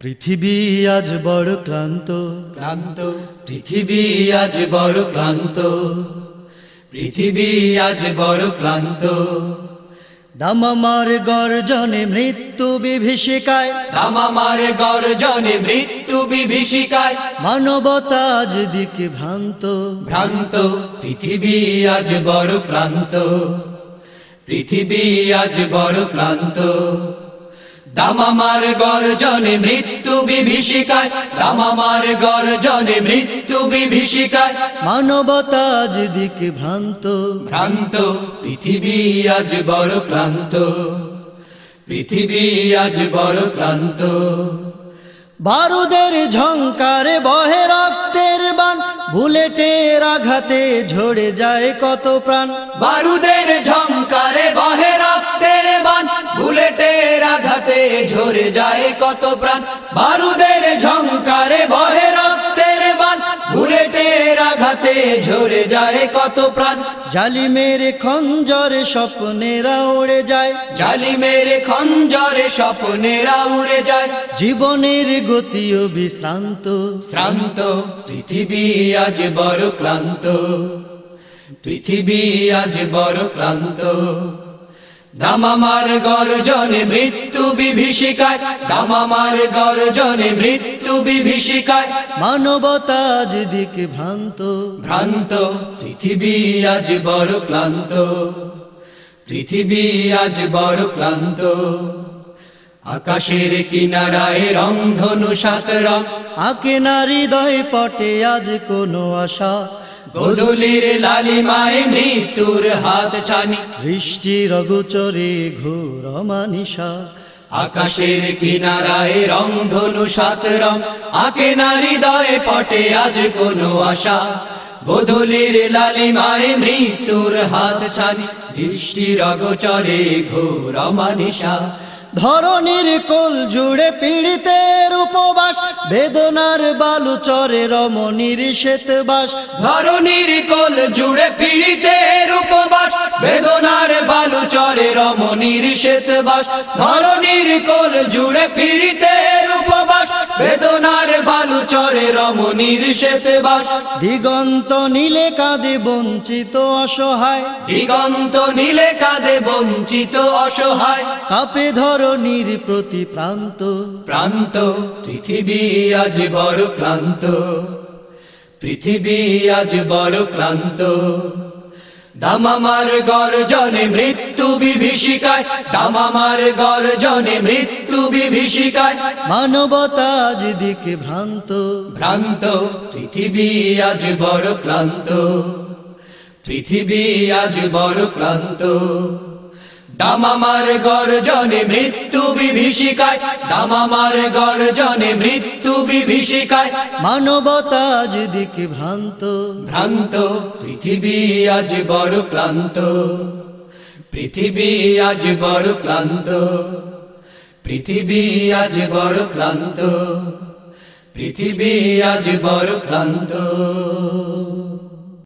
পৃথিবী আজ বড় ক্লান্ত। ক্লান্ত। পৃথিবী আজ বড় ক্লান্ত। পৃথিবী আজ বড় ক্লান্ত। দামামার গর্জনে মৃত্যু বিভীষিকায়। দামামার গর্জনে মৃত্যু বিভীষিকায়। মানবতা আজ দিকে ভ্রান্ত। ভ্রান্ত। পৃথিবী আজ বড় ক্লান্ত। পৃথিবী আজ বড় ক্লান্ত। দামামার গর্জনে মৃত্যু বিভীষিকায় দামামার গর্জনে মৃত্যু বিভীষিকায়। মানবতা আজ দিকে ভ্রান্ত ভ্রান্ত পৃথিবী আজ বড় ক্লান্ত। পৃথিবী আজ বড় ক্লান্ত। বারুদের ঝংকারে বহে রক্তের বান বুলেটের আঘাতে ঝরে যায় কত প্রাণ। বারুদের ঝরে যায় কত প্রাণ? বারুদের ঝংকারে বহে রক্তের বান। বুলেটের আঘাতে ঝরে যায় কত প্রাণ? জালি মেরে খঞ্জরে স্বপ্নেরা উড়ে যায়। খঞ্জরে স্বপ্নেরা উড়ে যায়। জীবনের গতিও বিশ্রান্ত শ্রান্ত। পৃথিবী আজ বড় ক্লান্ত। পৃথিবী আজ বড় ক্লান্ত। দামামার গর্জনে মৃত্যু বিভীষিকায় দামামার গর্জনে মৃত্যু বিভীষিকায়। মানবতা আজ দিকে ভ্রান্ত ভ্রান্ত পৃথিবী আজ বড় ক্লান্ত। পৃথিবী আজ বড় ক্লান্ত। আকাশের কিনারায় রংধনু সাত রং আকে নারী দয় পটে আজ কোনো আশা। গোধূলির লালিমায় মৃত্যুর হাত ছানি বৃষ্টির অগোচরে ঘোর মানিসা আকাশের কিনারায় রং ধনু সাত রং। আকে নারী দয়ে পটে আজ কোনো আশা। গোধূলির লালিমায় মৃত্যুর হাত ছানি দৃষ্টির অগোচরে ঘোর মানিসা ধরনীর কোল জুড়ে পীড়িতের উপবাস বেদনার বালু চরে রমণীর শ্বেতবাস ধরণীর কোল জুড়ে পীড়িতের উপবাস, বেদনার বালু চরে রমণীর শ্বেতবাস ধরণীর কোল জুড়ে পীড়িতের চরে রমণীর শ্বেতবাস দিগন্ত নীলে কাঁদে বঞ্চিত অসহায়। দিগন্ত নীলে কাঁদে বঞ্চিত অসহায়। কাপে ধরনীর প্রতি প্রান্ত প্রান্ত পৃথিবী আজ বড় ক্লান্ত। পৃথিবী আজ বড় ক্লান্ত। দামামার গর্জনে মৃত্যু বিভীষিকায় দামামার গর্জনে মৃত্যু বিভীষিকায়। মানবতা আজ দিকে ভ্রান্ত ভ্রান্ত পৃথিবী আজ বড় ক্লান্ত। পৃথিবী আজ বড় ক্লান্ত। দামামার গর্জনে মৃত্যু বিভীষিকায় দামামার গর্জনে মৃত্যু বিভীষিকায়। মানবতা আজ দিকে ভ্রান্ত ভ্রান্ত পৃথিবী আজ বড় ক্লান্ত। পৃথিবী আজ বড় ক্লান্ত। পৃথিবী আজ বড় ক্লান্ত। পৃথিবী আজ বড় ক্লান্ত।